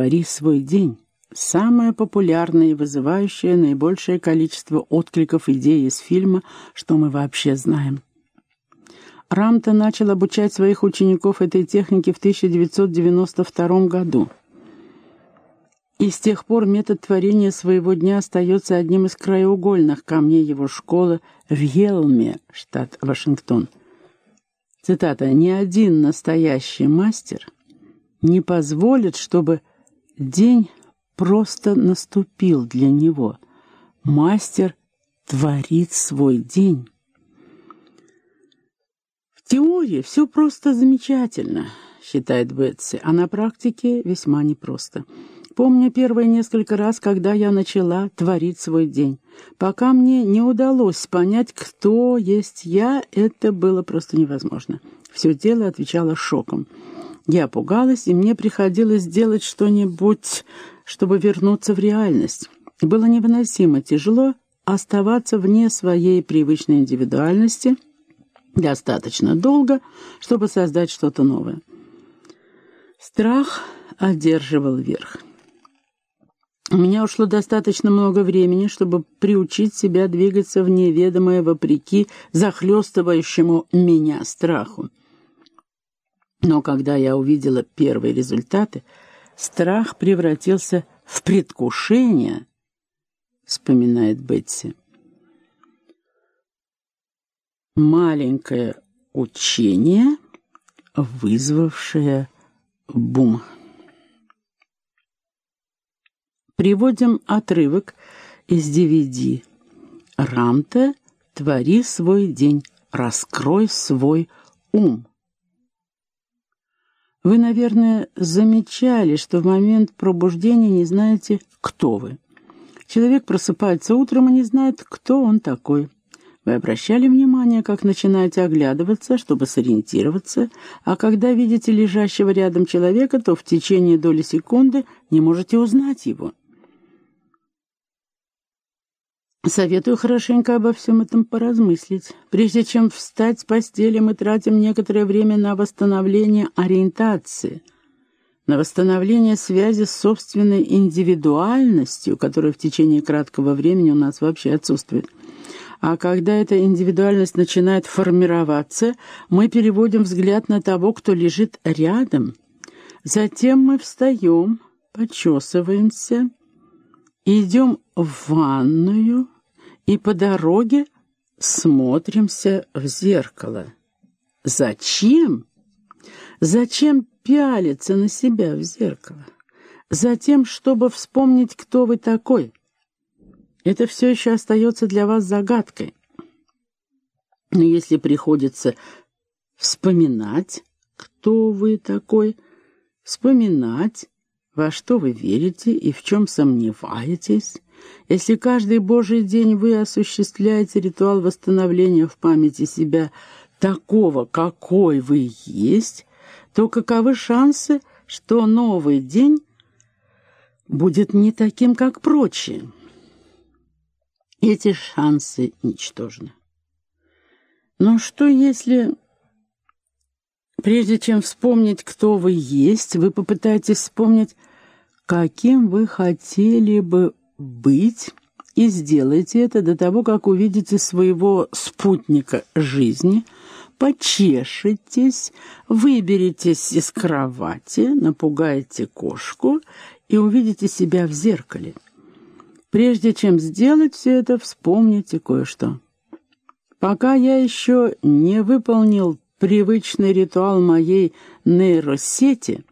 «Твори свой день» — самая популярная и вызывающая наибольшее количество откликов идеи из фильма, что мы вообще знаем. Рамта начал обучать своих учеников этой технике в 1992 году. И с тех пор метод творения своего дня остается одним из краеугольных камней его школы в Елме, штат Вашингтон. Цитата. «Ни один настоящий мастер не позволит, чтобы день просто наступил для него. Мастер творит свой день». В теории все просто замечательно, считает Бетси, а на практике весьма непросто. Помню первые несколько раз, когда я начала творить свой день. Пока мне не удалось понять, кто есть я, это было просто невозможно. Все тело отвечало шоком. Я пугалась, и мне приходилось делать что-нибудь, чтобы вернуться в реальность. Было невыносимо тяжело оставаться вне своей привычной индивидуальности достаточно долго, чтобы создать что-то новое. Страх одерживал верх. У меня ушло достаточно много времени, чтобы приучить себя двигаться в неведомое вопреки захлестывающему меня страху. Но когда я увидела первые результаты, страх превратился в предвкушение, вспоминает Бетси. Маленькое учение, вызвавшее бум. Приводим отрывок из DVD. Рамта «Твори свой день, раскрой свой ум». Вы, наверное, замечали, что в момент пробуждения не знаете, кто вы. Человек просыпается утром и не знает, кто он такой. Вы обращали внимание, как начинаете оглядываться, чтобы сориентироваться, а когда видите лежащего рядом человека, то в течение доли секунды не можете узнать его. Советую хорошенько обо всем этом поразмыслить. Прежде чем встать с постели, мы тратим некоторое время на восстановление ориентации, на восстановление связи с собственной индивидуальностью, которая в течение краткого времени у нас вообще отсутствует. А когда эта индивидуальность начинает формироваться, мы переводим взгляд на того, кто лежит рядом. Затем мы встаем, почесываемся, идем в ванную и по дороге смотримся в зеркало. Зачем? Зачем пялиться на себя в зеркало? Затем, чтобы вспомнить, кто вы такой. Это все еще остается для вас загадкой. Но если приходится вспоминать, кто вы такой, вспоминать, во что вы верите и в чем сомневаетесь, если каждый Божий день вы осуществляете ритуал восстановления в памяти себя такого, какой вы есть, то каковы шансы, что новый день будет не таким, как прочие? Эти шансы ничтожны. Но что если Прежде чем вспомнить, кто вы есть, вы попытаетесь вспомнить, каким вы хотели бы быть, и сделайте это до того, как увидите своего спутника жизни, почешетесь, выберетесь из кровати, напугаете кошку и увидите себя в зеркале. Прежде чем сделать все это, вспомните кое-что. Пока я еще не выполнил привычный ритуал моей нейросети,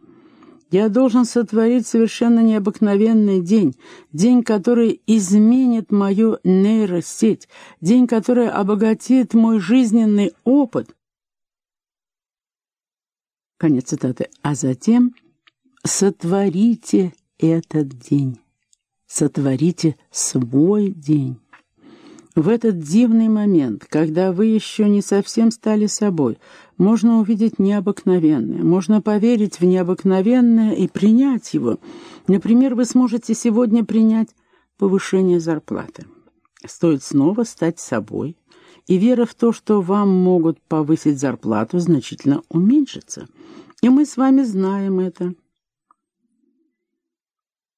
я должен сотворить совершенно необыкновенный день, день, который изменит мою нейросеть, день, который обогатит мой жизненный опыт. Конец цитаты. А затем сотворите этот день, сотворите свой день. В этот дивный момент, когда вы еще не совсем стали собой, можно увидеть необыкновенное, можно поверить в необыкновенное и принять его. Например, вы сможете сегодня принять повышение зарплаты. Стоит снова стать собой, и вера в то, что вам могут повысить зарплату, значительно уменьшится. И мы с вами знаем это.